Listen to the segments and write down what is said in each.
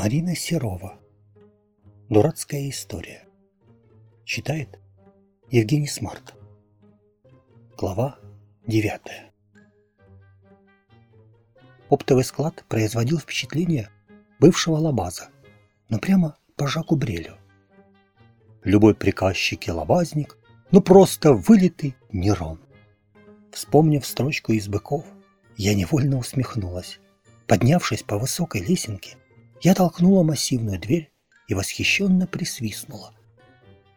Марина Серова. Дурацкая история. Читает Евгений Смарт. Глава 9. Оптовый склад производил впечатление бывшего лабаза, но прямо по Жаку Брелю. Любой приказчик и лабазник, ну просто вылитый Нерон. Вспомнив строчку из «Быков», я невольно усмехнулась. Поднявшись по высокой лесенке, я толкнула массивную дверь и восхищенно присвистнула.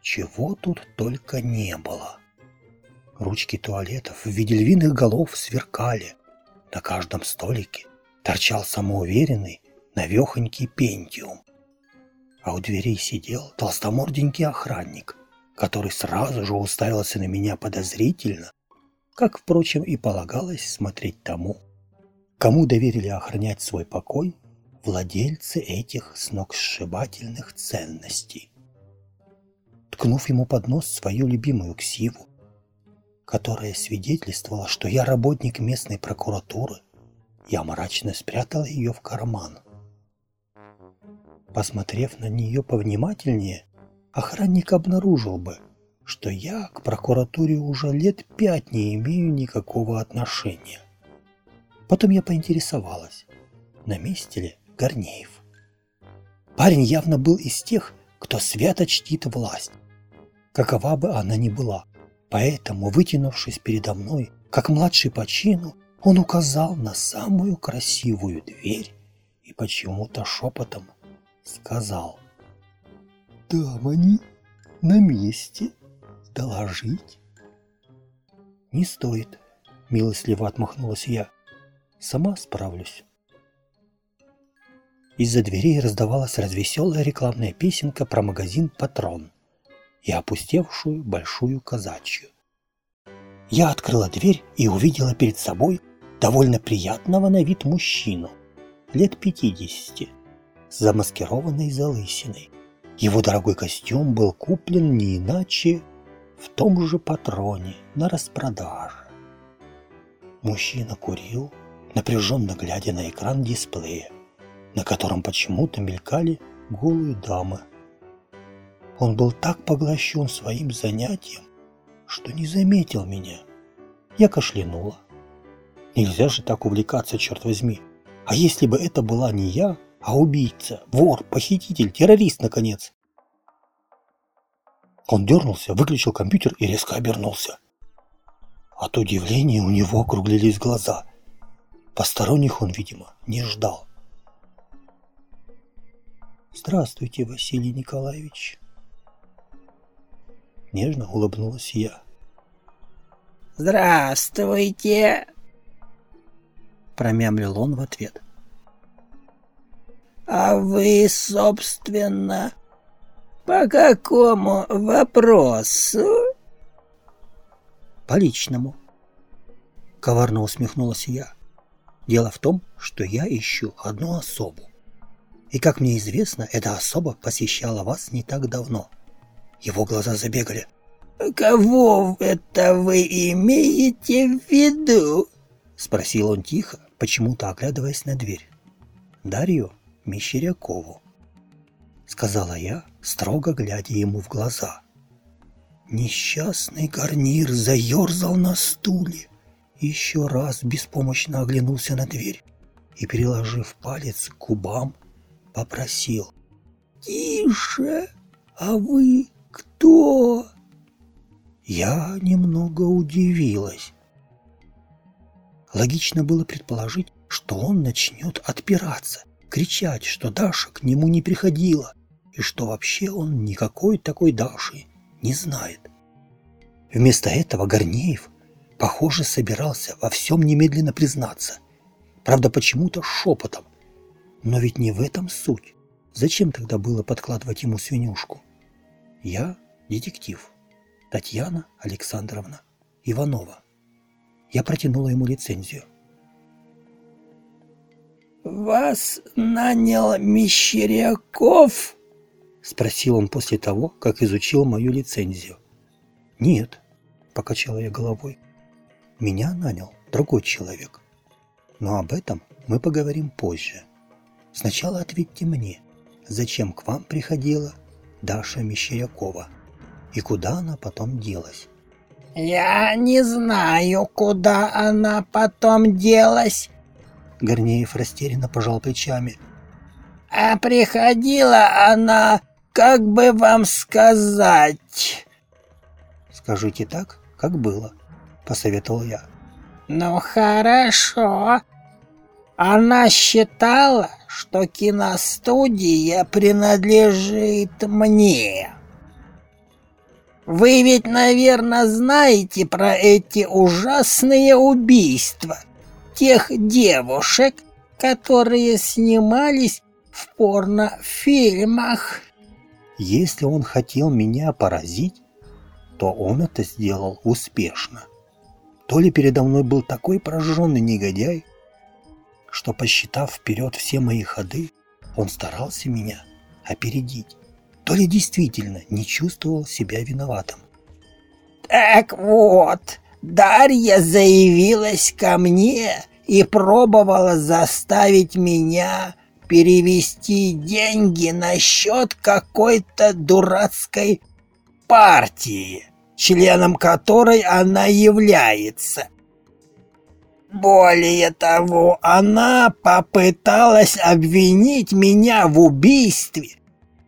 Чего тут только не было. Ручки туалетов в виде львиных голов сверкали. На каждом столике торчал самоуверенный, навехонький пентиум. А у дверей сидел толстоморденький охранник, который сразу же уставился на меня подозрительно, как, впрочем, и полагалось смотреть тому, кому доверили охранять свой покой владельцы этих сногсшибательных ценностей. Ткнув ему под нос свою любимую ксиву, которая свидетельствовала, что я работник местной прокуратуры, я мрачно спрятал ее в карман. Посмотрев на нее повнимательнее, охранник обнаружил бы, что я к прокуратуре уже лет пять не имею никакого отношения. Потом я поинтересовалась, на месте ли Корнеев. Парень явно был из тех, кто свято чтит власть, какова бы она ни была. Поэтому, вытянувшись передо мной, как младший по чину, он указал на самую красивую дверь и почему-то шепотом сказал «Там они, на месте, доложить?» «Не стоит», — милостливо отмахнулась я, — «сама справлюсь». Из-за дверей раздавалась развеселая рекламная песенка про магазин «Патрон» и опустевшую большую казачью. Я открыла дверь и увидела перед собой довольно приятного на вид мужчину, лет пятидесяти, с замаскированной залысиной. Его дорогой костюм был куплен не иначе в том же патроне на распродаже. Мужчина курил, напряженно глядя на экран дисплея на котором почему-то мелькали голые дамы. Он был так поглощен своим занятием, что не заметил меня. Я кашлянула. Нельзя же так увлекаться, черт возьми. А если бы это была не я, а убийца, вор, похититель, террорист, наконец? Он дернулся, выключил компьютер и резко обернулся. От удивления у него округлились глаза. Посторонних он, видимо, не ждал. Здравствуйте, Василий Николаевич. Нежно улыбнулась я. Здравствуйте, промямлил он в ответ. А вы, собственно, по какому вопросу? По личному. Коварно усмехнулась я. Дело в том, что я ищу одну особу. И, как мне известно, эта особа посещала вас не так давно. Его глаза забегали. «Кого это вы имеете в виду?» Спросил он тихо, почему-то оглядываясь на дверь. «Дарью Мещерякову», — сказала я, строго глядя ему в глаза. Несчастный гарнир заерзал на стуле, еще раз беспомощно оглянулся на дверь и, переложив палец к губам, попросил. «Тише! А вы кто?» Я немного удивилась. Логично было предположить, что он начнет отпираться, кричать, что Даша к нему не приходила, и что вообще он никакой такой Даши не знает. Вместо этого Горнеев, похоже, собирался во всем немедленно признаться. Правда, почему-то шепотом, но ведь не в этом суть. Зачем тогда было подкладывать ему свинюшку? Я детектив. Татьяна Александровна Иванова. Я протянула ему лицензию. «Вас нанял Мещеряков?» Спросил он после того, как изучил мою лицензию. «Нет», — покачала я головой. «Меня нанял другой человек. Но об этом мы поговорим позже». Сначала ответьте мне, зачем к вам приходила Даша Мещерякова и куда она потом делась. «Я не знаю, куда она потом делась», — Горнеев растерянно пожал плечами. «А приходила она, как бы вам сказать...» «Скажите так, как было», — посоветовал я. «Ну хорошо. Она считала, что киностудия принадлежит мне». Вы ведь, наверное, знаете про эти ужасные убийства тех девушек, которые снимались в порнофильмах. Если он хотел меня поразить, то он это сделал успешно. То ли передо мной был такой прожженный негодяй, что, посчитав вперед все мои ходы, он старался меня опередить то ли действительно не чувствовал себя виноватым. «Так вот, Дарья заявилась ко мне и пробовала заставить меня перевести деньги на счет какой-то дурацкой партии, членом которой она является. Более того, она попыталась обвинить меня в убийстве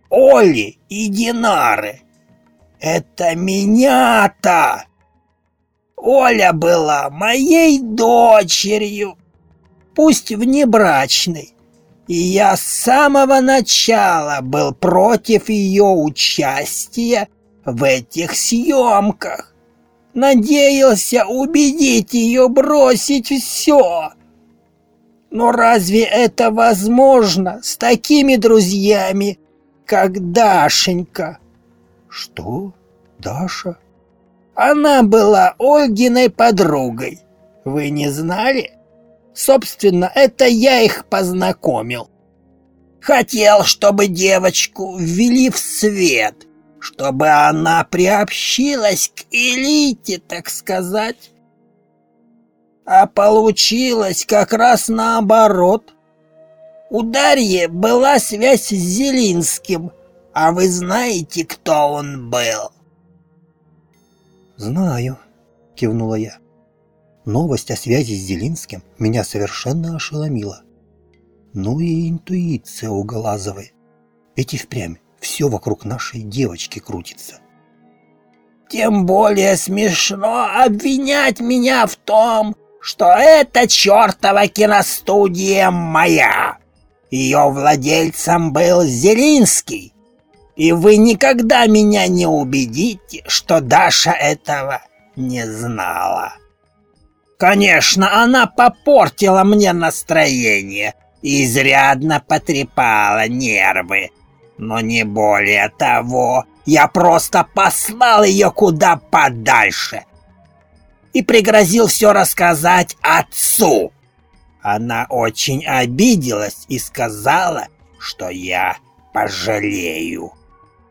Оли и Динары. Это меня-то! Оля была моей дочерью, пусть внебрачной, и я с самого начала был против ее участия в этих съемках. Надеялся убедить ее бросить все. Но разве это возможно с такими друзьями, как Дашенька. Что? Даша? Она была Ольгиной подругой. Вы не знали? Собственно, это я их познакомил. Хотел, чтобы девочку ввели в свет, чтобы она приобщилась к элите, так сказать. А получилось как раз наоборот. У Дарьи была связь с Зелинским, а вы знаете, кто он был?» «Знаю», — кивнула я. Новость о связи с Зелинским меня совершенно ошеломила. Ну и интуиция у Глазовой. Ведь и впрямь все вокруг нашей девочки крутится. «Тем более смешно обвинять меня в том, что эта чертова киностудия моя!» Ее владельцем был Зелинский. И вы никогда меня не убедите, что Даша этого не знала. Конечно, она попортила мне настроение и изрядно потрепала нервы. Но не более того, я просто послал ее куда подальше и пригрозил все рассказать отцу. Она очень обиделась и сказала, что я пожалею.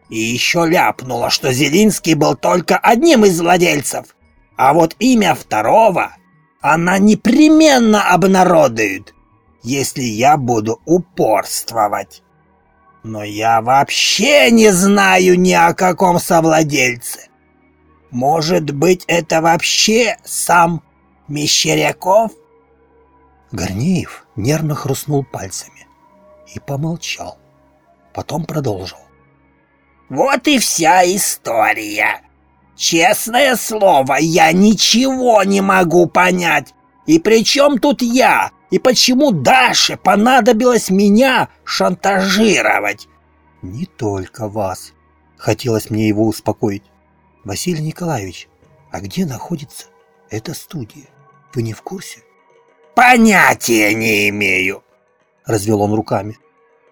И еще ляпнула, что Зелинский был только одним из владельцев, а вот имя второго она непременно обнародует, если я буду упорствовать. Но я вообще не знаю ни о каком совладельце. Может быть, это вообще сам Мещеряков? Горнеев нервно хрустнул пальцами и помолчал. Потом продолжил. «Вот и вся история. Честное слово, я ничего не могу понять. И при чем тут я? И почему Даше понадобилось меня шантажировать?» «Не только вас», — хотелось мне его успокоить. «Василий Николаевич, а где находится эта студия? Вы не в курсе?» «Понятия не имею», — развел он руками.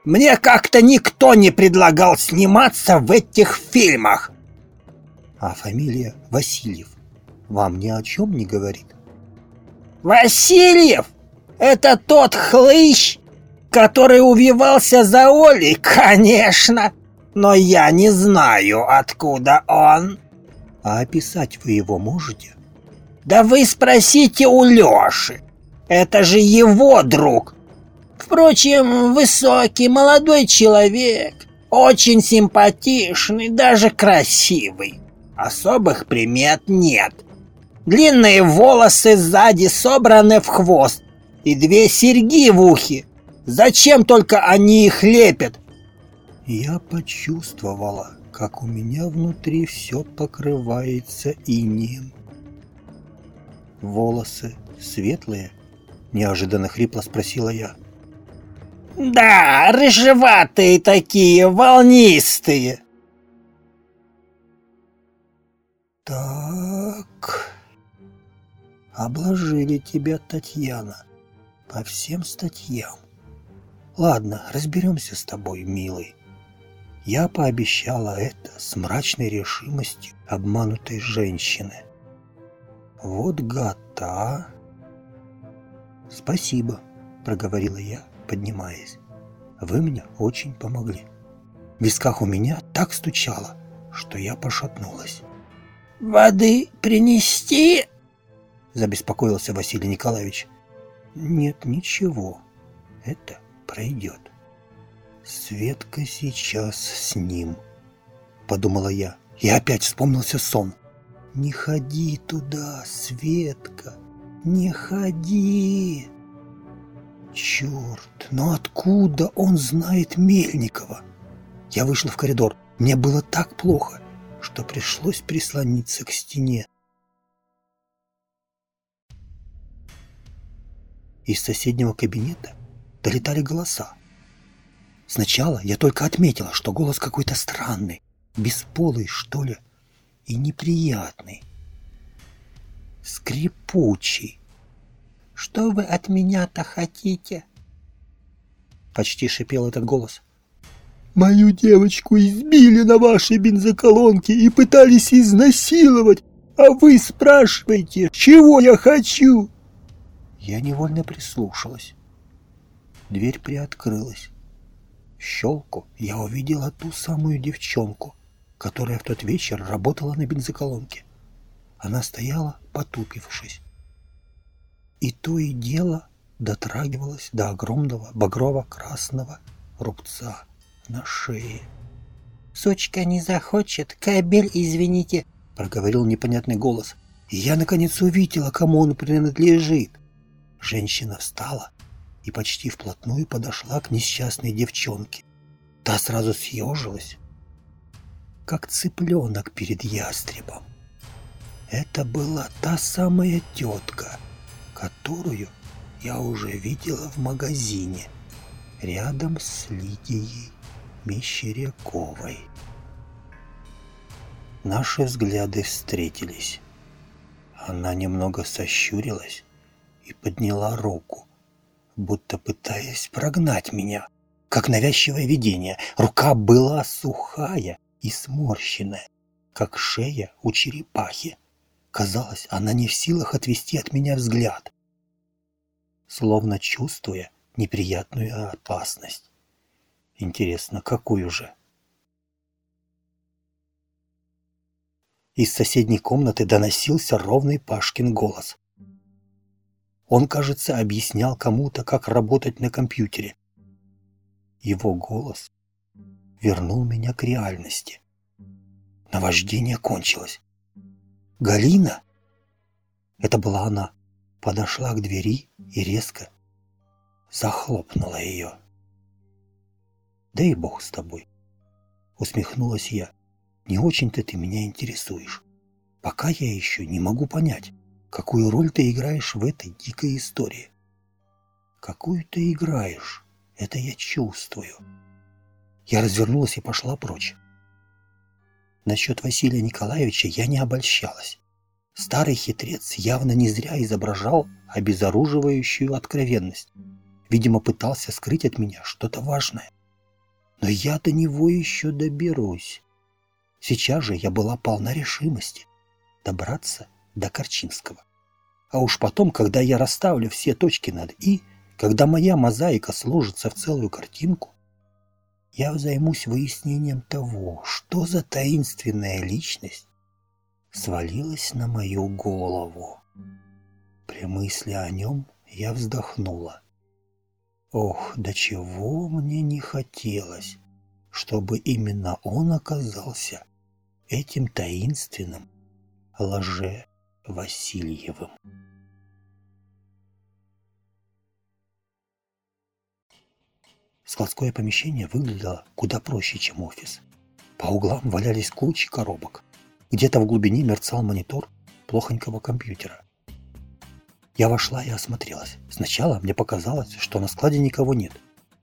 «Мне как-то никто не предлагал сниматься в этих фильмах». «А фамилия Васильев вам ни о чем не говорит?» «Васильев? Это тот хлыщ, который увивался за Олей, конечно, но я не знаю, откуда он». «А описать вы его можете?» «Да вы спросите у Лёши. Это же его друг. Впрочем, высокий молодой человек, очень симпатичный, даже красивый. Особых примет нет. Длинные волосы сзади собраны в хвост и две серьги в ухе. Зачем только они их лепят? Я почувствовала, как у меня внутри все покрывается инием. Волосы светлые? Неожиданно хрипло спросила я. Да, рыжеватые такие, волнистые. Так, обложили тебя, Татьяна, по всем статьям. Ладно, разберемся с тобой, милый. Я пообещала это с мрачной решимостью обманутой женщины. Вот гад-то, а! Спасибо, проговорила я, поднимаясь. Вы мне очень помогли. В висках у меня так стучало, что я пошатнулась. «Воды принести?» – забеспокоился Василий Николаевич. «Нет, ничего. Это пройдет. Светка сейчас с ним», – подумала я. И опять вспомнился сон. «Не ходи туда, Светка, не ходи!» Черт, но откуда он знает Мельникова? Я вышла в коридор. Мне было так плохо что пришлось прислониться к стене. Из соседнего кабинета долетали голоса. Сначала я только отметила, что голос какой-то странный, бесполый, что ли, и неприятный. Скрипучий. «Что вы от меня-то хотите?» Почти шипел этот голос. Мою девочку избили на вашей бензоколонке и пытались изнасиловать, а вы спрашиваете, чего я хочу?» Я невольно прислушалась. Дверь приоткрылась. Щелку я увидела ту самую девчонку, которая в тот вечер работала на бензоколонке. Она стояла, потупившись. И то и дело дотрагивалась до огромного багрово-красного рубца на шее. «Сучка не захочет, кабель, извините», — проговорил непонятный голос. И я, наконец, увидела, кому он принадлежит. Женщина встала и почти вплотную подошла к несчастной девчонке. Та сразу съежилась, как цыпленок перед ястребом. Это была та самая тетка, которую я уже видела в магазине рядом с Лидией. Мещеряковой. Наши взгляды встретились. Она немного сощурилась и подняла руку, будто пытаясь прогнать меня, как навязчивое видение. Рука была сухая и сморщенная, как шея у черепахи. Казалось, она не в силах отвести от меня взгляд, словно чувствуя неприятную опасность. Интересно, какую же? Из соседней комнаты доносился ровный Пашкин голос. Он, кажется, объяснял кому-то, как работать на компьютере. Его голос вернул меня к реальности. Наваждение кончилось. «Галина?» Это была она. Подошла к двери и резко захлопнула ее. Да и бог с тобой. Усмехнулась я. Не очень-то ты меня интересуешь. Пока я еще не могу понять, какую роль ты играешь в этой дикой истории. Какую ты играешь, это я чувствую. Я развернулась и пошла прочь. Насчет Василия Николаевича я не обольщалась. Старый хитрец явно не зря изображал обезоруживающую откровенность. Видимо, пытался скрыть от меня что-то важное. Но я до него еще доберусь. Сейчас же я была полна решимости добраться до Корчинского. А уж потом, когда я расставлю все точки над «и», когда моя мозаика сложится в целую картинку, я займусь выяснением того, что за таинственная личность свалилась на мою голову. При мысли о нем я вздохнула. Ох, до чего мне не хотелось, чтобы именно он оказался этим таинственным лже Васильевым. Складское помещение выглядело куда проще, чем офис. По углам валялись кучи коробок. Где-то в глубине мерцал монитор плохонького компьютера. Я вошла и осмотрелась. Сначала мне показалось, что на складе никого нет.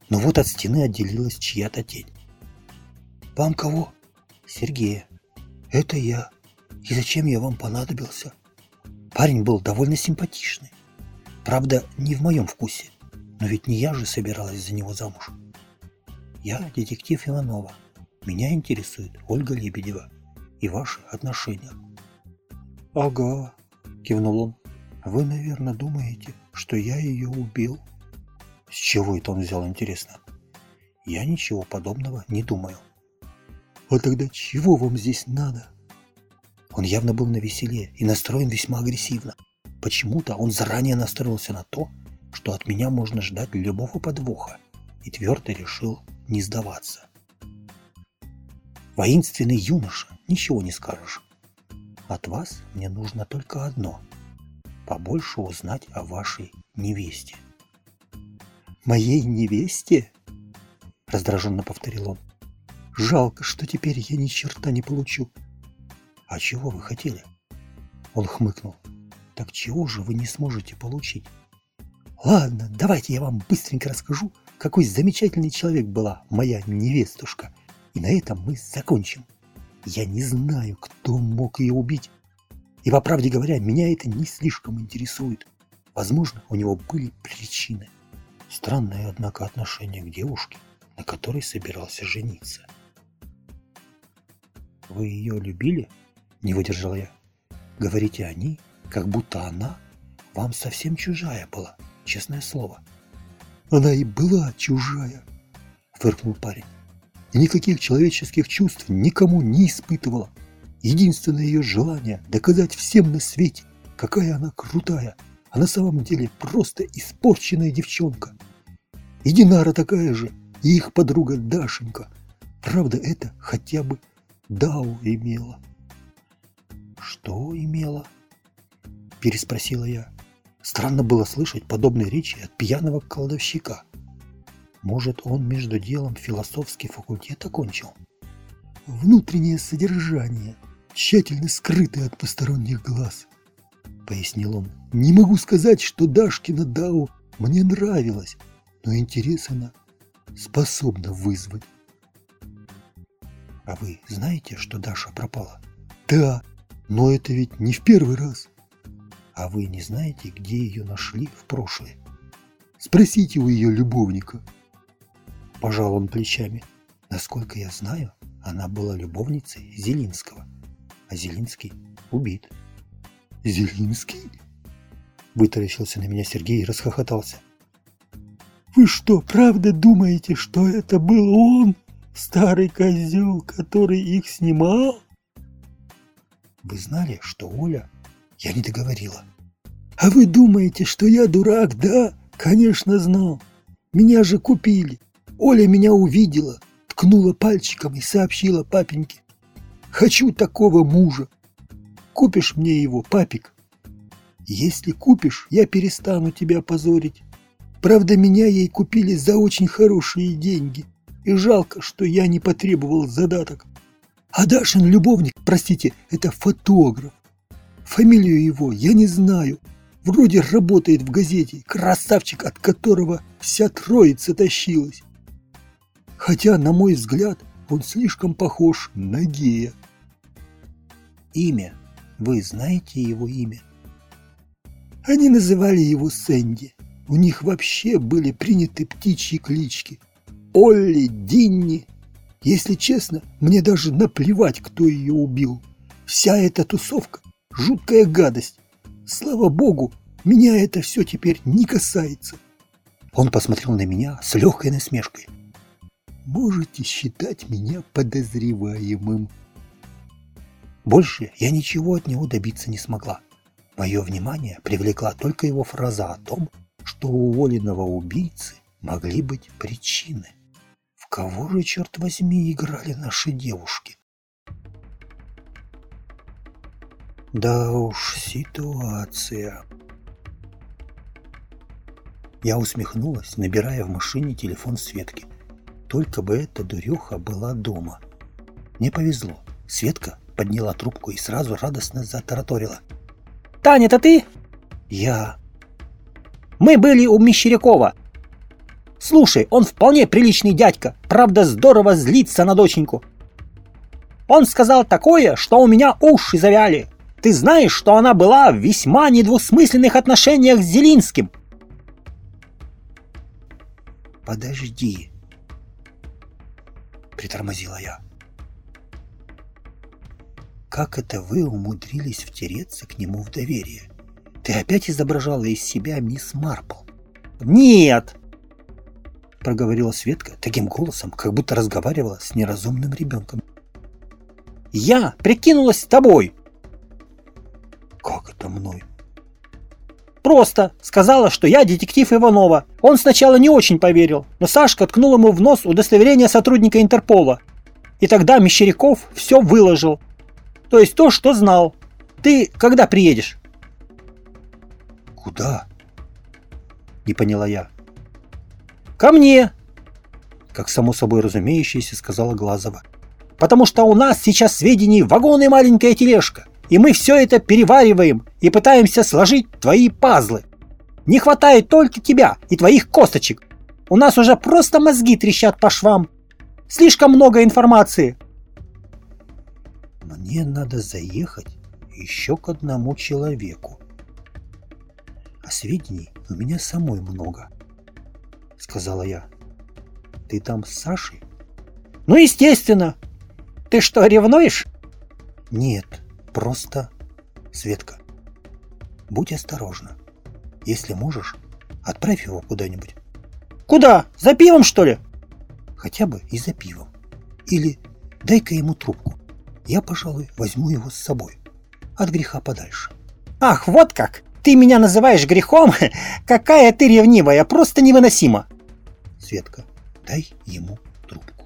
Но вот от стены отделилась чья-то тень. «Вам кого?» «Сергея». «Это я. И зачем я вам понадобился?» Парень был довольно симпатичный. Правда, не в моем вкусе. Но ведь не я же собиралась за него замуж. Я детектив Иванова. Меня интересует Ольга Лебедева и ваши отношения. Ага, кивнул он. Вы, наверное, думаете, что я ее убил? С чего это он взял, интересно? Я ничего подобного не думаю. А тогда чего вам здесь надо? Он явно был на веселе и настроен весьма агрессивно. Почему-то он заранее настроился на то, что от меня можно ждать любого подвоха, и твердо решил не сдаваться. Воинственный юноша, ничего не скажешь. От вас мне нужно только одно – побольше узнать о вашей невесте. «Моей невесте?» – раздраженно повторил он. «Жалко, что теперь я ни черта не получу». «А чего вы хотели?» Он хмыкнул. «Так чего же вы не сможете получить?» Ладно, давайте я вам быстренько расскажу, какой замечательный человек была моя невестушка. И на этом мы закончим. Я не знаю, кто мог ее убить. И по правде говоря, меня это не слишком интересует. Возможно, у него были причины. Странное, однако, отношение к девушке, на которой собирался жениться. «Вы ее любили?» – не выдержал я. «Говорите о ней, как будто она вам совсем чужая была» честное слово. Она и была чужая, фыркнул парень. И никаких человеческих чувств никому не испытывала. Единственное ее желание – доказать всем на свете, какая она крутая, а на самом деле просто испорченная девчонка. И Динара такая же, и их подруга Дашенька. Правда, это хотя бы Дау имела. «Что имела?» – переспросила я. Странно было слышать подобные речи от пьяного кладовщика. Может, он между делом философский факультет окончил? Внутреннее содержание, тщательно скрытое от посторонних глаз, пояснил он. Не могу сказать, что Дашкина Дау мне нравилась, но интерес она способна вызвать. А вы знаете, что Даша пропала? Да, но это ведь не в первый раз. А вы не знаете, где ее нашли в прошлое? Спросите у ее любовника. Пожал он плечами. Насколько я знаю, она была любовницей Зелинского, а Зелинский убит. Зелинский? Вытаращился на меня Сергей и расхохотался. Вы что, правда думаете, что это был он, старый козел, который их снимал? Вы знали, что Оля я не договорила. «А вы думаете, что я дурак, да? Конечно, знал. Меня же купили. Оля меня увидела, ткнула пальчиком и сообщила папеньке. Хочу такого мужа. Купишь мне его, папик? Если купишь, я перестану тебя позорить. Правда, меня ей купили за очень хорошие деньги. И жалко, что я не потребовал задаток. А Дашин любовник, простите, это фотограф. Фамилию его я не знаю. Вроде работает в газете, красавчик, от которого вся троица тащилась. Хотя, на мой взгляд, он слишком похож на гея. Имя. Вы знаете его имя? Они называли его Сэнди. У них вообще были приняты птичьи клички. Олли, Динни. Если честно, мне даже наплевать, кто ее убил. Вся эта тусовка Жуткая гадость. Слава богу, меня это все теперь не касается. Он посмотрел на меня с легкой насмешкой. Можете считать меня подозреваемым. Больше я ничего от него добиться не смогла. Мое внимание привлекла только его фраза о том, что у уволенного убийцы могли быть причины? Кого же, черт возьми, играли наши девушки? Да уж, ситуация. Я усмехнулась, набирая в машине телефон Светки. Только бы эта дуреха была дома. Мне повезло. Светка подняла трубку и сразу радостно затараторила. «Таня, это ты?» «Я...» «Мы были у Мещерякова. Слушай, он вполне приличный дядька, правда здорово злится на доченьку. Он сказал такое, что у меня уши завяли. Ты знаешь, что она была в весьма недвусмысленных отношениях с Зелинским. Подожди, притормозила я. Как это вы умудрились втереться к нему в доверие? Ты опять изображала из себя мисс Марпл? Нет, проговорила Светка таким голосом, как будто разговаривала с неразумным ребенком. «Я прикинулась тобой!» «Как это мной?» «Просто сказала, что я детектив Иванова. Он сначала не очень поверил, но Сашка ткнул ему в нос удостоверение сотрудника Интерпола. И тогда Мещеряков все выложил. То есть то, что знал. Ты когда приедешь?» «Куда?» Не поняла я. «Ко мне!» Как само собой разумеющееся сказала Глазова. «Потому что у нас сейчас сведений вагон и маленькая тележка, и мы все это перевариваем и пытаемся сложить твои пазлы. Не хватает только тебя и твоих косточек. У нас уже просто мозги трещат по швам. Слишком много информации». «Мне надо заехать еще к одному человеку. А сведений у меня самой много». — сказала я. «Ты там с Сашей?» «Ну, естественно! Ты что, ревнуешь?» «Нет, просто...» «Светка, будь осторожна. Если можешь, отправь его куда-нибудь». «Куда? За пивом, что ли?» «Хотя бы и за пивом. Или дай-ка ему трубку. Я, пожалуй, возьму его с собой. От греха подальше». «Ах, вот как! Ты меня называешь грехом? Какая ты ревнивая, просто невыносимо!» Светка, дай ему трубку.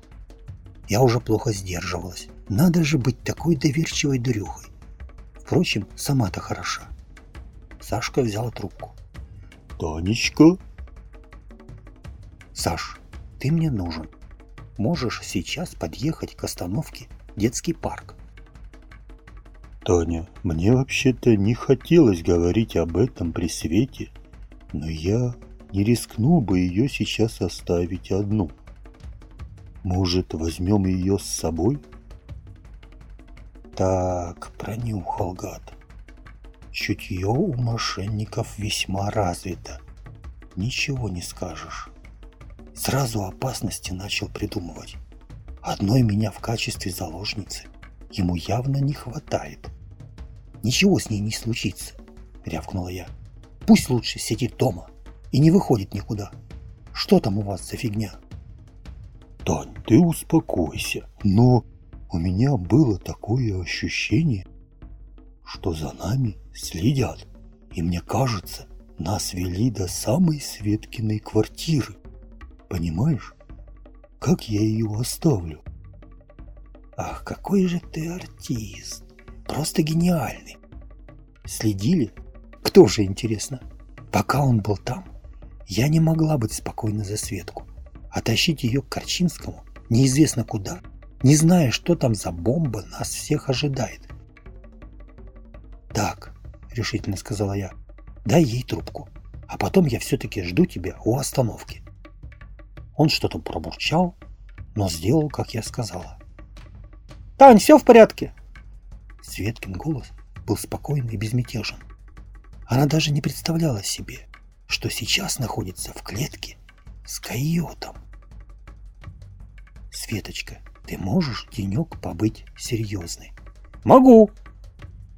Я уже плохо сдерживалась. Надо же быть такой доверчивой дурюхой. Впрочем, сама-то хороша. Сашка взяла трубку. «Танечка?» «Саш, ты мне нужен. Можешь сейчас подъехать к остановке детский парк?» «Таня, мне вообще-то не хотелось говорить об этом при свете, но я не рискнул бы ее сейчас оставить одну. Может, возьмем ее с собой? Так, пронюхал гад. Чутье у мошенников весьма развито. Ничего не скажешь. Сразу опасности начал придумывать. Одной меня в качестве заложницы ему явно не хватает. Ничего с ней не случится, рявкнула я. Пусть лучше сидит дома и не выходит никуда. Что там у вас за фигня? Тань, ты успокойся, но у меня было такое ощущение, что за нами следят, и мне кажется, нас вели до самой Светкиной квартиры. Понимаешь, как я ее оставлю? Ах, какой же ты артист! Просто гениальный! Следили? Кто же, интересно? Пока он был там, я не могла быть спокойна за Светку, а тащить ее к Корчинскому неизвестно куда, не зная, что там за бомба нас всех ожидает. «Так», — решительно сказала я, — «дай ей трубку, а потом я все-таки жду тебя у остановки». Он что-то пробурчал, но сделал, как я сказала. «Тань, все в порядке?» Светкин голос был спокойный и безмятежен. Она даже не представляла себе, что сейчас находится в клетке с койотом. Светочка, ты можешь денек побыть серьезной? Могу.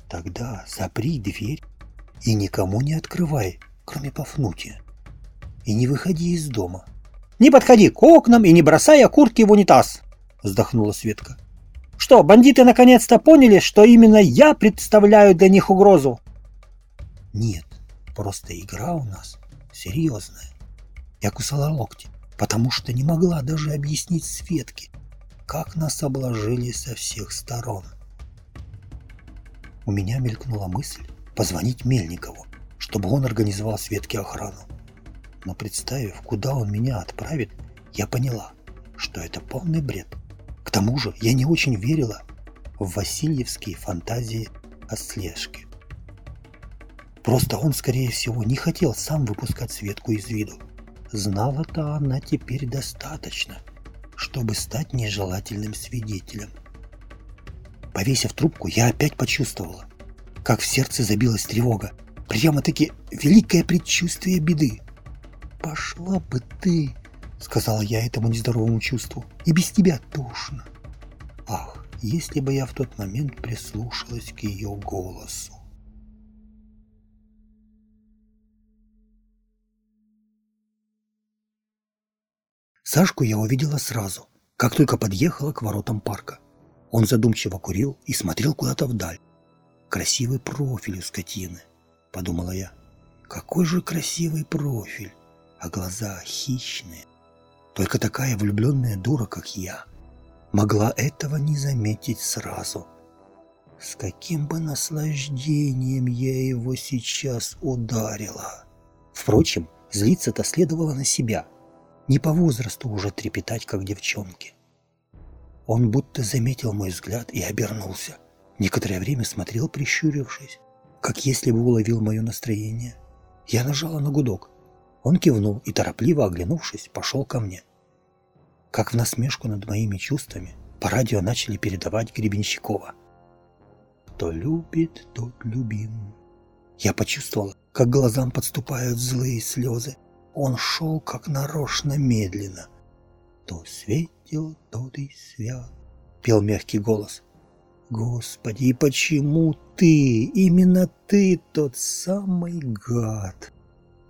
Тогда запри дверь и никому не открывай, кроме Пафнутия. И не выходи из дома. Не подходи к окнам и не бросай окурки в унитаз, вздохнула Светка. Что, бандиты наконец-то поняли, что именно я представляю для них угрозу? Нет, просто игра у нас серьезная. Я кусала локти, потому что не могла даже объяснить Светке, как нас обложили со всех сторон. У меня мелькнула мысль позвонить Мельникову, чтобы он организовал Светке охрану. Но представив, куда он меня отправит, я поняла, что это полный бред. К тому же я не очень верила в Васильевские фантазии о слежке. Просто он, скорее всего, не хотел сам выпускать Светку из виду. Знала-то она теперь достаточно, чтобы стать нежелательным свидетелем. Повесив трубку, я опять почувствовала, как в сердце забилась тревога. Прямо-таки великое предчувствие беды. «Пошла бы ты!» — сказала я этому нездоровому чувству. «И без тебя тошно!» Ах, если бы я в тот момент прислушалась к ее голосу. Сашку я увидела сразу, как только подъехала к воротам парка. Он задумчиво курил и смотрел куда-то вдаль. Красивый профиль у скотины, подумала я. Какой же красивый профиль, а глаза хищные. Только такая влюбленная дура, как я, могла этого не заметить сразу. С каким бы наслаждением я его сейчас ударила. Впрочем, злиться-то следовало на себя. Не по возрасту уже трепетать, как девчонки. Он будто заметил мой взгляд и обернулся. Некоторое время смотрел, прищурившись, как если бы уловил мое настроение. Я нажала на гудок. Он кивнул и, торопливо оглянувшись, пошел ко мне. Как в насмешку над моими чувствами, по радио начали передавать Гребенщикова. «Кто любит, тот любим». Я почувствовала, как глазам подступают злые слезы. Он шел, как нарочно, медленно. «То светил, тот и свят», — пел мягкий голос. «Господи, и почему ты, именно ты тот самый гад?»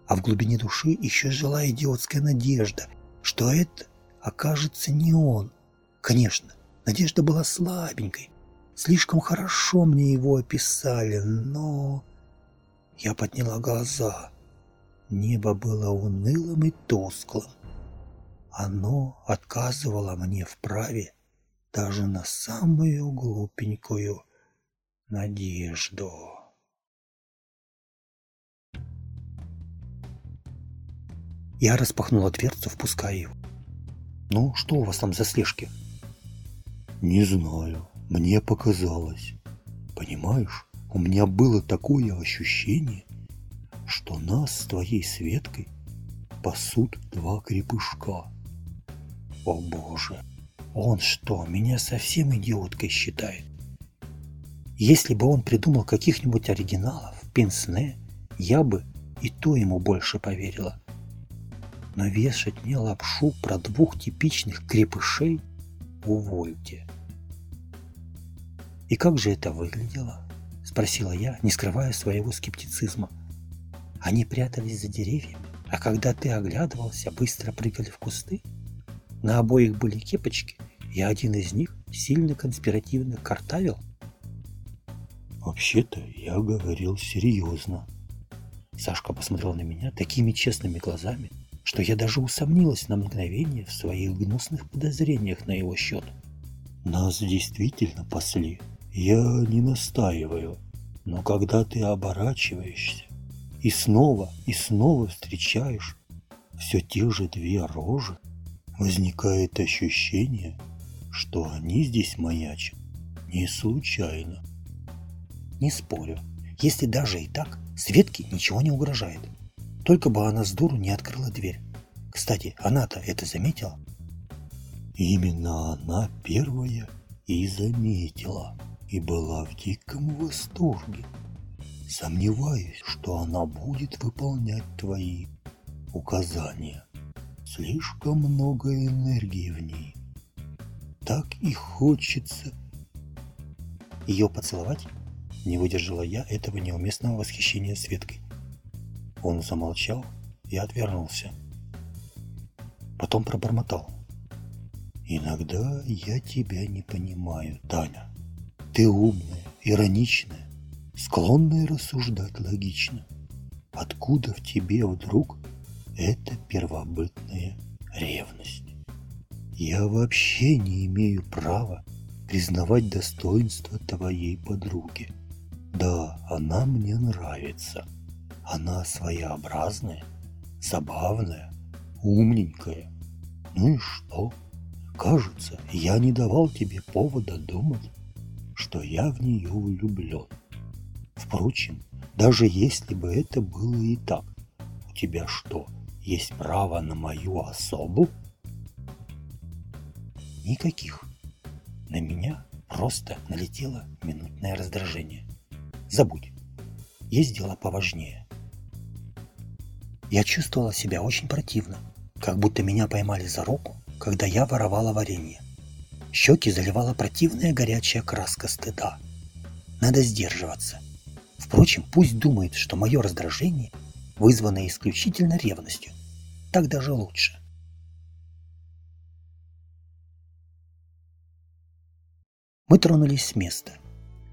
А в глубине души еще жила идиотская надежда, что это окажется не он. Конечно, надежда была слабенькой, слишком хорошо мне его описали, но... Я подняла глаза. Небо было унылым и тусклым. Оно отказывало мне в праве даже на самую глупенькую надежду. Я распахнула дверцу, впуская его. «Ну, что у вас там за слежки?» «Не знаю. Мне показалось. Понимаешь, у меня было такое ощущение, что нас с твоей Светкой пасут два крепышка. О боже, он что, меня совсем идиоткой считает? Если бы он придумал каких-нибудь оригиналов, пенсне, я бы и то ему больше поверила. Но вешать мне лапшу про двух типичных крепышей увольте. «И как же это выглядело?» – спросила я, не скрывая своего скептицизма – они прятались за деревьями, а когда ты оглядывался, быстро прыгали в кусты. На обоих были кепочки, и один из них сильно конспиративно картавил. «Вообще-то я говорил серьезно». Сашка посмотрел на меня такими честными глазами, что я даже усомнилась на мгновение в своих гнусных подозрениях на его счет. «Нас действительно пасли. Я не настаиваю, но когда ты оборачиваешься, и снова и снова встречаешь все те же две рожи, возникает ощущение, что они здесь маячат не случайно. Не спорю, если даже и так, Светке ничего не угрожает. Только бы она с дуру не открыла дверь. Кстати, она-то это заметила? Именно она первая и заметила, и была в диком восторге. Сомневаюсь, что она будет выполнять твои указания. Слишком много энергии в ней. Так и хочется ее поцеловать. Не выдержала я этого неуместного восхищения Светкой. Он замолчал и отвернулся. Потом пробормотал. «Иногда я тебя не понимаю, Таня. Ты умная, ироничная, склонная рассуждать логично. Откуда в тебе вдруг Это первобытная ревность. Я вообще не имею права признавать достоинство твоей подруги. Да, она мне нравится. Она своеобразная, забавная, умненькая. Ну и что? Кажется, я не давал тебе повода думать, что я в нее влюблен. Впрочем, даже если бы это было и так, у тебя что, есть право на мою особу? Никаких. На меня просто налетело минутное раздражение. Забудь. Есть дела поважнее. Я чувствовала себя очень противно, как будто меня поймали за руку, когда я воровала варенье. Щеки заливала противная горячая краска стыда. Надо сдерживаться. Впрочем, пусть думает, что мое раздражение вызвано исключительно ревностью. Так даже лучше. Мы тронулись с места.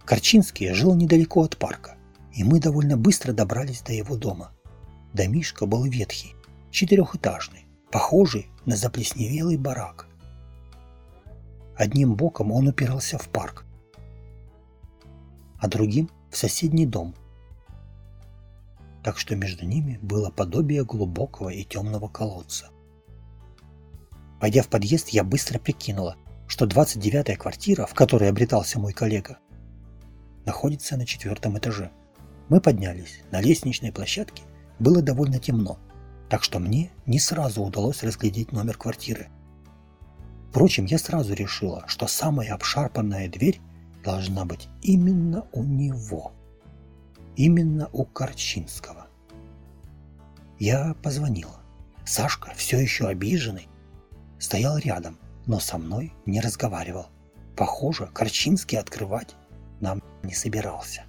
Корчинский жил недалеко от парка, и мы довольно быстро добрались до его дома. Домишко был ветхий, четырехэтажный, похожий на заплесневелый барак. Одним боком он упирался в парк, а другим – в соседний дом. Так что между ними было подобие глубокого и темного колодца. Пойдя в подъезд, я быстро прикинула, что 29-я квартира, в которой обретался мой коллега, находится на четвертом этаже. Мы поднялись. На лестничной площадке было довольно темно, так что мне не сразу удалось разглядеть номер квартиры. Впрочем, я сразу решила, что самая обшарпанная дверь должна быть именно у него. Именно у Корчинского. Я позвонила. Сашка, все еще обиженный, стоял рядом, но со мной не разговаривал. Похоже, Корчинский открывать нам не собирался.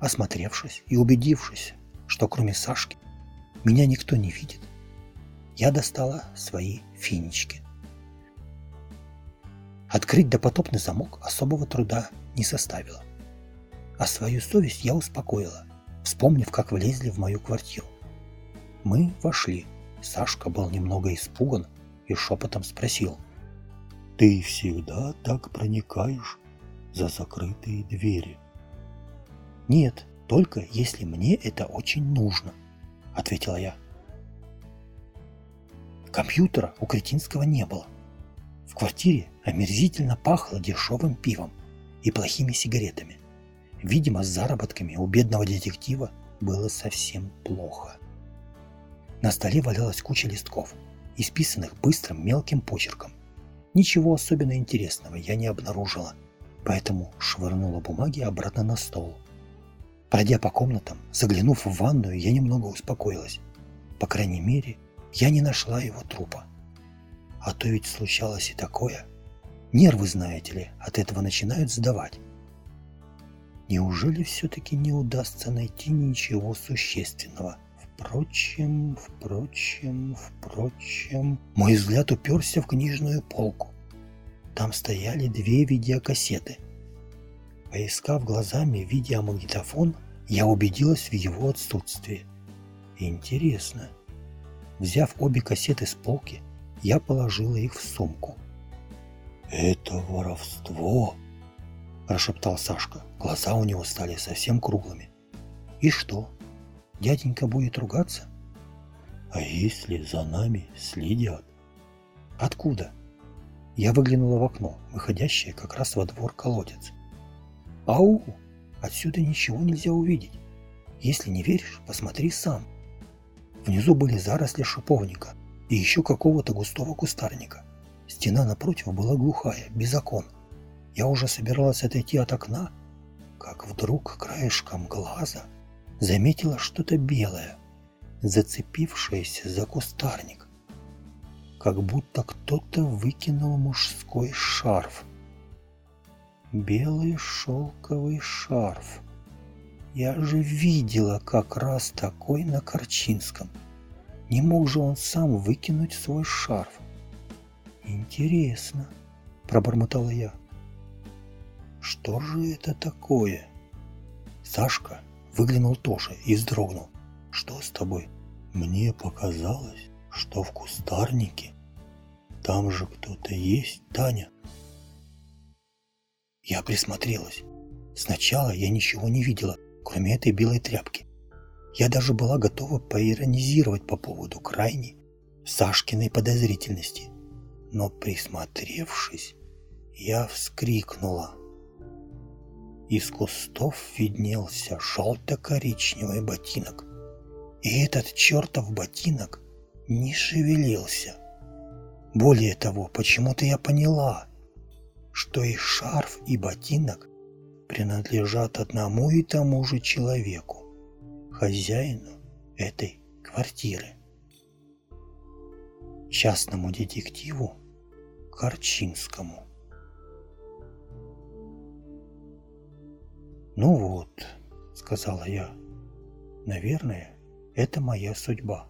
Осмотревшись и убедившись, что кроме Сашки меня никто не видит. Я достала свои финички. Открыть допотопный замок особого труда не составило. А свою совесть я успокоила, вспомнив, как влезли в мою квартиру. Мы вошли. Сашка был немного испуган и шепотом спросил. «Ты всегда так проникаешь за закрытые двери?» «Нет, только если мне это очень нужно», — ответила я. Компьютера у Кретинского не было. В квартире омерзительно пахло дешевым пивом и плохими сигаретами. Видимо, с заработками у бедного детектива было совсем плохо. На столе валялась куча листков, исписанных быстрым мелким почерком. Ничего особенно интересного я не обнаружила, поэтому швырнула бумаги обратно на стол. Пройдя по комнатам, заглянув в ванную, я немного успокоилась. По крайней мере, я не нашла его трупа. А то ведь случалось и такое. Нервы, знаете ли, от этого начинают сдавать. Неужели все-таки не удастся найти ничего существенного? Впрочем, впрочем, впрочем... Мой взгляд уперся в книжную полку. Там стояли две видеокассеты – Поискав глазами видеомагнитофон, я убедилась в его отсутствии. Интересно. Взяв обе кассеты с полки, я положила их в сумку. «Это воровство!» – прошептал Сашка. Глаза у него стали совсем круглыми. «И что? Дяденька будет ругаться?» «А если за нами следят?» «Откуда?» Я выглянула в окно, выходящее как раз во двор колодец. Ау! Отсюда ничего нельзя увидеть. Если не веришь, посмотри сам. Внизу были заросли шиповника и еще какого-то густого кустарника. Стена напротив была глухая, без окон. Я уже собиралась отойти от окна, как вдруг краешком глаза заметила что-то белое, зацепившееся за кустарник. Как будто кто-то выкинул мужской шарф – белый шелковый шарф. Я же видела как раз такой на Корчинском. Не мог же он сам выкинуть свой шарф. Интересно, пробормотала я. Что же это такое? Сашка выглянул тоже и вздрогнул. Что с тобой? Мне показалось, что в кустарнике там же кто-то есть, Таня. Я присмотрелась. Сначала я ничего не видела, кроме этой белой тряпки. Я даже была готова поиронизировать по поводу крайней Сашкиной подозрительности. Но присмотревшись, я вскрикнула. Из кустов виднелся желто-коричневый ботинок. И этот чертов ботинок не шевелился. Более того, почему-то я поняла, что и шарф, и ботинок принадлежат одному и тому же человеку, хозяину этой квартиры. Частному детективу Корчинскому. «Ну вот», — сказала я, — «наверное, это моя судьба».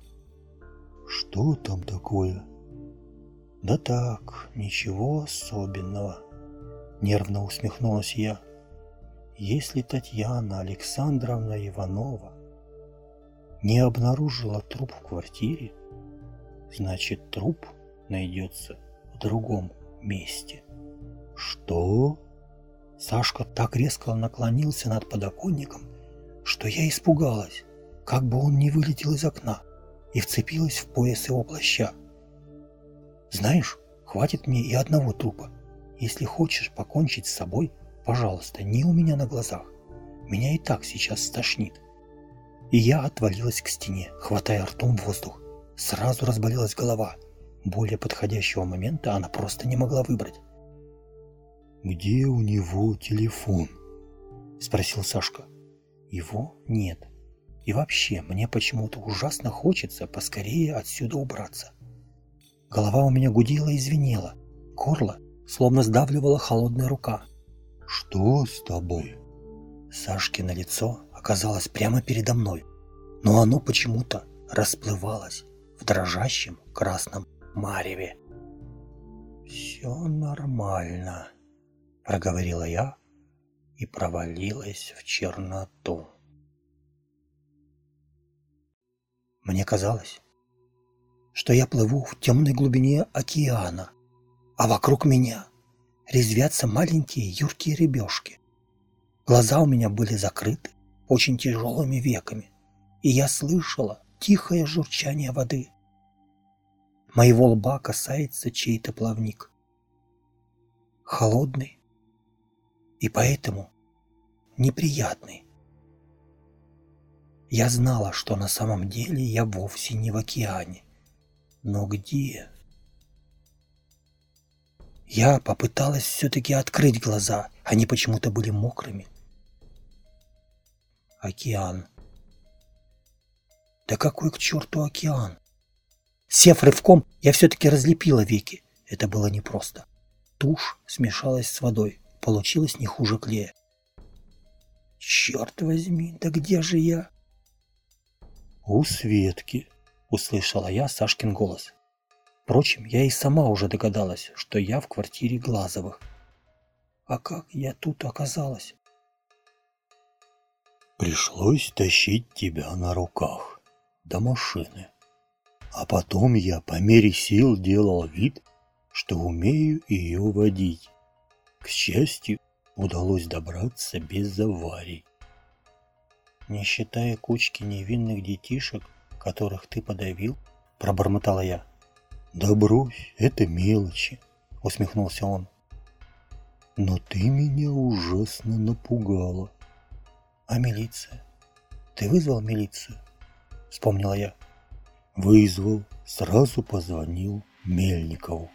«Что там такое?» «Да так, ничего особенного», — нервно усмехнулась я. «Если Татьяна Александровна Иванова не обнаружила труп в квартире, значит труп найдется в другом месте». «Что?» Сашка так резко наклонился над подоконником, что я испугалась, как бы он не вылетел из окна и вцепилась в пояс его плаща. Знаешь, хватит мне и одного трупа. Если хочешь покончить с собой, пожалуйста, не у меня на глазах. Меня и так сейчас стошнит. И я отвалилась к стене, хватая ртом воздух. Сразу разболелась голова. Более подходящего момента она просто не могла выбрать. «Где у него телефон?» – спросил Сашка. «Его нет. И вообще, мне почему-то ужасно хочется поскорее отсюда убраться. Голова у меня гудела и звенела. Горло словно сдавливала холодная рука. «Что с тобой?» Сашкино лицо оказалось прямо передо мной, но оно почему-то расплывалось в дрожащем красном мареве. «Все нормально», — проговорила я и провалилась в черноту. Мне казалось, что я плыву в темной глубине океана, а вокруг меня резвятся маленькие юркие рыбешки. Глаза у меня были закрыты очень тяжелыми веками, и я слышала тихое журчание воды. Моего лба касается чей-то плавник. Холодный и поэтому неприятный. Я знала, что на самом деле я вовсе не в океане, но где? Я попыталась все-таки открыть глаза. Они почему-то были мокрыми. Океан. Да какой к черту океан? Сев рывком, я все-таки разлепила веки. Это было непросто. Тушь смешалась с водой. Получилось не хуже клея. Черт возьми, да где же я? У Светки, услышала я Сашкин голос. Впрочем, я и сама уже догадалась, что я в квартире Глазовых. А как я тут оказалась? Пришлось тащить тебя на руках до машины. А потом я по мере сил делал вид, что умею ее водить. К счастью, удалось добраться без аварий. Не считая кучки невинных детишек, которых ты подавил?» – пробормотала я. «Да брось, это мелочи», – усмехнулся он. «Но ты меня ужасно напугала». «А милиция? Ты вызвал милицию?» – вспомнила я. «Вызвал, сразу позвонил Мельникову».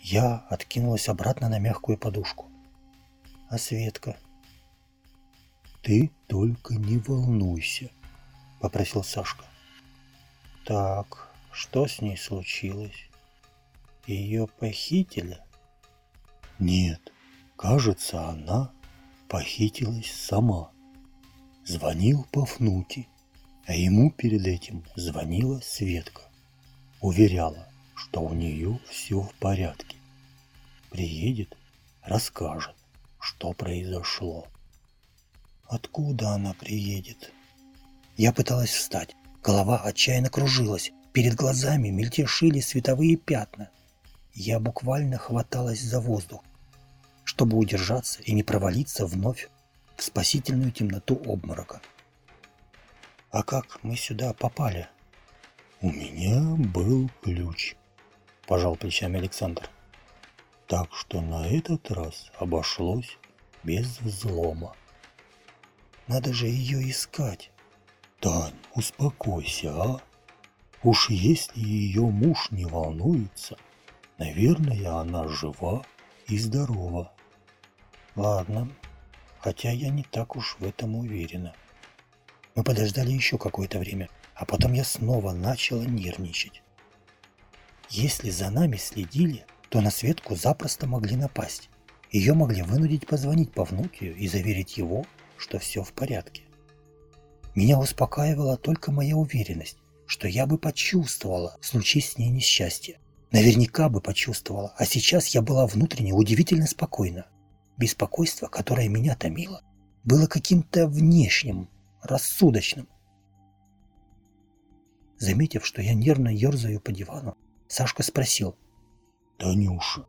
Я откинулась обратно на мягкую подушку. «А Светка?» «Ты только не волнуйся», — попросил Сашка. Так, что с ней случилось? Ее похитили? Нет, кажется, она похитилась сама. Звонил Пафнутий, а ему перед этим звонила Светка. Уверяла, что у нее все в порядке. Приедет, расскажет, что произошло. Откуда она приедет? Я пыталась встать, Голова отчаянно кружилась, перед глазами мельтешили световые пятна. Я буквально хваталась за воздух, чтобы удержаться и не провалиться вновь в спасительную темноту обморока. «А как мы сюда попали?» «У меня был ключ», – пожал плечами Александр. «Так что на этот раз обошлось без взлома». «Надо же ее искать». «Тань, успокойся, а? Уж если ее муж не волнуется, наверное, она жива и здорова». «Ладно, хотя я не так уж в этом уверена». Мы подождали еще какое-то время, а потом я снова начала нервничать. Если за нами следили, то на Светку запросто могли напасть. Ее могли вынудить позвонить по внукию и заверить его, что все в порядке. Меня успокаивала только моя уверенность, что я бы почувствовала, случись с ней несчастье. Наверняка бы почувствовала, а сейчас я была внутренне удивительно спокойна. Беспокойство, которое меня томило, было каким-то внешним, рассудочным. Заметив, что я нервно ерзаю по дивану, Сашка спросил. «Танюша,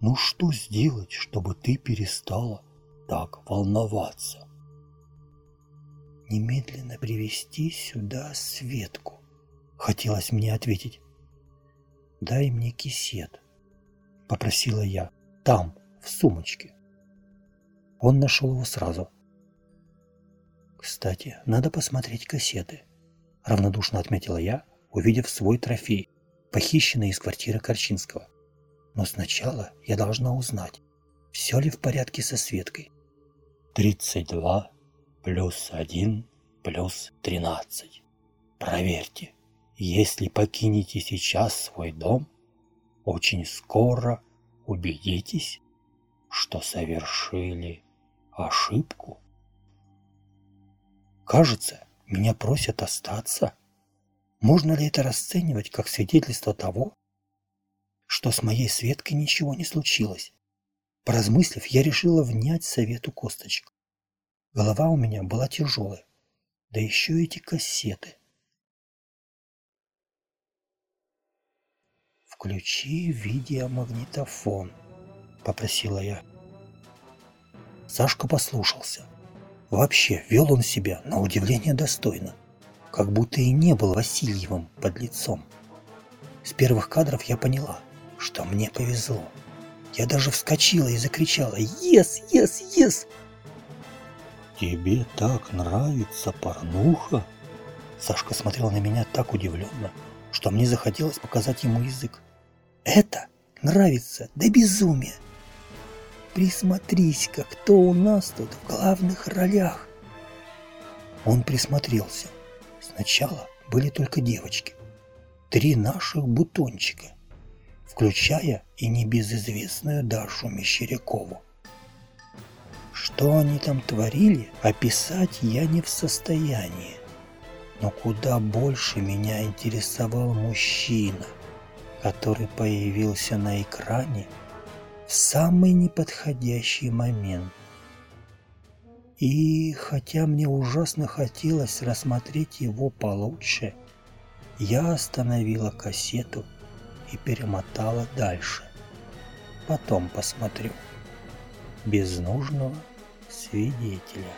ну что сделать, чтобы ты перестала так волноваться?» «Немедленно привести сюда Светку», — хотелось мне ответить. «Дай мне кисет», — попросила я, — «там, в сумочке». Он нашел его сразу — «Кстати, надо посмотреть кассеты», — равнодушно отметила я, увидев свой трофей, похищенный из квартиры Корчинского. «Но сначала я должна узнать, все ли в порядке со Светкой». «Тридцать два плюс один плюс тринадцать. Проверьте, если покинете сейчас свой дом, очень скоро убедитесь, что совершили ошибку». Кажется, меня просят остаться. Можно ли это расценивать как свидетельство того, что с моей Светкой ничего не случилось? Поразмыслив, я решила внять совету косточек. Голова у меня была тяжелая, да еще эти кассеты. «Включи видеомагнитофон», — попросила я. Сашка послушался. Вообще, вел он себя на удивление достойно, как будто и не был Васильевым под лицом. С первых кадров я поняла, что мне повезло. Я даже вскочила и закричала «Ес, ес, ес!» «Тебе так нравится порнуха?» Сашка смотрел на меня так удивленно, что мне захотелось показать ему язык. «Это нравится до безумия!» Присмотрись-ка, кто у нас тут в главных ролях. Он присмотрелся. Сначала были только девочки. Три наших бутончика, включая и небезызвестную Дашу Мещерякову. Что они там творили, описать я не в состоянии. Но куда больше меня интересовал мужчина, который появился на экране в самый неподходящий момент. И хотя мне ужасно хотелось рассмотреть его получше, я остановила кассету и перемотала дальше. Потом посмотрю. Без нужного свидетеля.